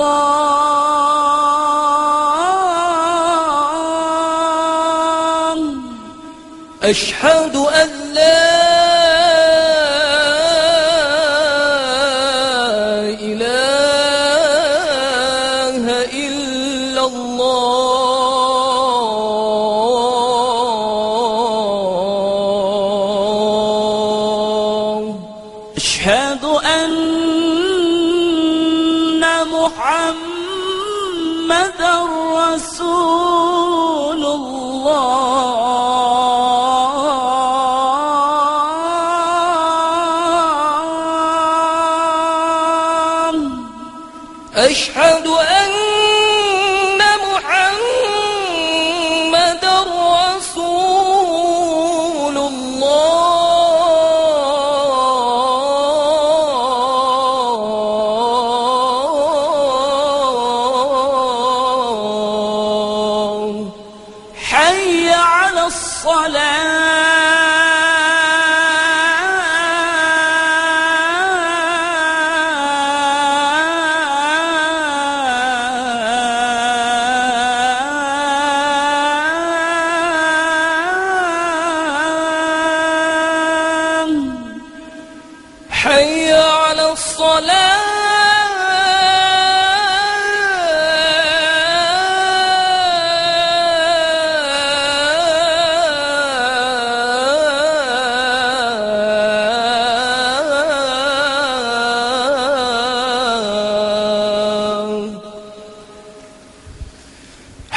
الله. أشهد أن لا محمد رسول الله. أشهد أن على